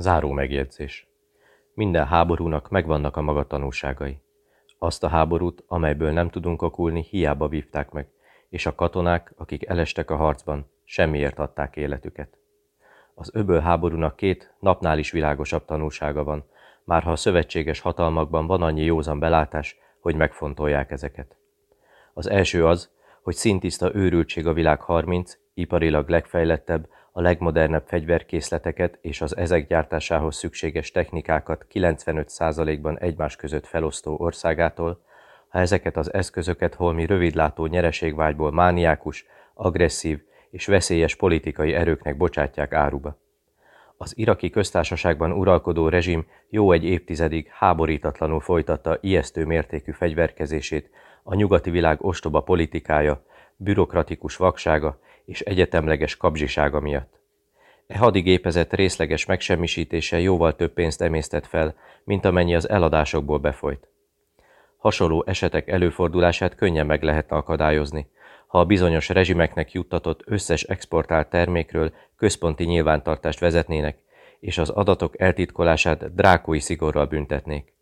Záró megjegyzés. Minden háborúnak megvannak a maga tanúságai. Azt a háborút, amelyből nem tudunk okulni, hiába vívták meg, és a katonák, akik elestek a harcban, semmiért adták életüket. Az öböl háborúnak két napnál is világosabb tanúsága van, már ha a szövetséges hatalmakban van annyi józan belátás, hogy megfontolják ezeket. Az első az, hogy szintiszta őrültség a világ 30, iparilag legfejlettebb, a legmodernebb fegyverkészleteket és az ezek gyártásához szükséges technikákat 95%-ban egymás között felosztó országától, ha ezeket az eszközöket holmi rövidlátó nyereségvágyból mániákus, agresszív és veszélyes politikai erőknek bocsátják áruba. Az iraki köztársaságban uralkodó rezsim jó egy évtizedig háborítatlanul folytatta ijesztő mértékű fegyverkezését, a nyugati világ ostoba politikája, bürokratikus vaksága és egyetemleges kapzsisága miatt. E hadigépezet részleges megsemmisítése jóval több pénzt emésztett fel, mint amennyi az eladásokból befolyt. Hasonló esetek előfordulását könnyen meg lehetne akadályozni, ha a bizonyos rezsimeknek juttatott összes exportált termékről központi nyilvántartást vezetnének, és az adatok eltitkolását drákói szigorral büntetnék.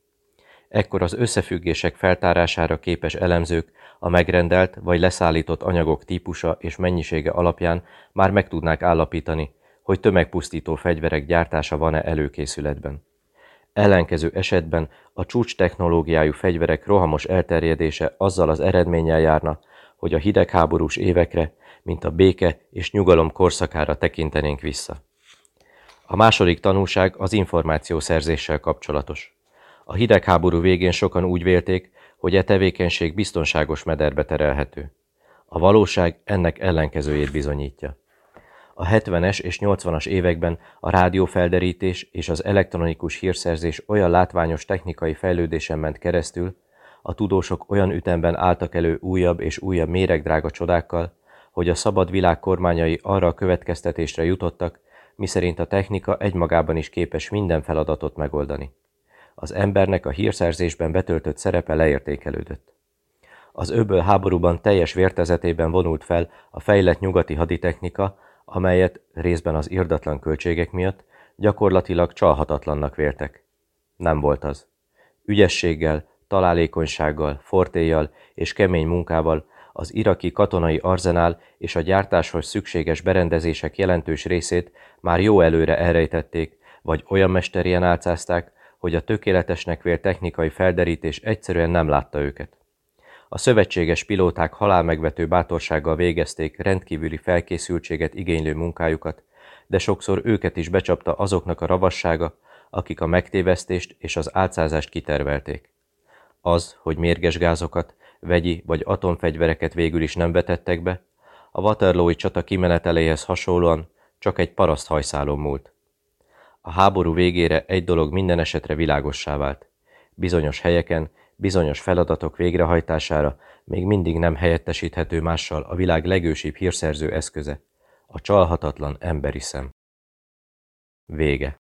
Ekkor az összefüggések feltárására képes elemzők a megrendelt vagy leszállított anyagok típusa és mennyisége alapján már meg tudnák állapítani, hogy tömegpusztító fegyverek gyártása van-e előkészületben. Ellenkező esetben a csúcs technológiájú fegyverek rohamos elterjedése azzal az eredménnyel járna, hogy a hidegháborús évekre, mint a béke és nyugalom korszakára tekintenénk vissza. A második tanulság az információszerzéssel kapcsolatos. A hidegháború végén sokan úgy vélték, hogy e tevékenység biztonságos mederbe terelhető. A valóság ennek ellenkezőjét bizonyítja. A 70-es és 80-as években a rádiófelderítés és az elektronikus hírszerzés olyan látványos technikai fejlődésen ment keresztül, a tudósok olyan ütemben álltak elő újabb és újabb méregdrága csodákkal, hogy a szabad világ kormányai arra a következtetésre jutottak, miszerint a technika egymagában is képes minden feladatot megoldani. Az embernek a hírszerzésben betöltött szerepe leértékelődött. Az öböl háborúban teljes vértezetében vonult fel a fejlett nyugati haditechnika, amelyet részben az irdatlan költségek miatt gyakorlatilag csalhatatlannak véltek. Nem volt az. Ügyességgel, találékonysággal, fortéjjal és kemény munkával az iraki katonai arzenál és a gyártáshoz szükséges berendezések jelentős részét már jó előre elrejtették, vagy olyan mesterien álcázták, hogy a tökéletesnek vélt technikai felderítés egyszerűen nem látta őket. A szövetséges pilóták halálmegvető bátorsággal végezték rendkívüli felkészültséget igénylő munkájukat, de sokszor őket is becsapta azoknak a ravassága, akik a megtévesztést és az álcázást kitervelték. Az, hogy mérges gázokat, vegyi vagy atomfegyvereket végül is nem vetettek be, a Waterloo-i csata kimeneteléhez hasonlóan csak egy paraszt hajszálon múlt. A háború végére egy dolog minden esetre világossá vált. Bizonyos helyeken, bizonyos feladatok végrehajtására még mindig nem helyettesíthető mással a világ legősibb hírszerző eszköze, a csalhatatlan emberi szem. Vége.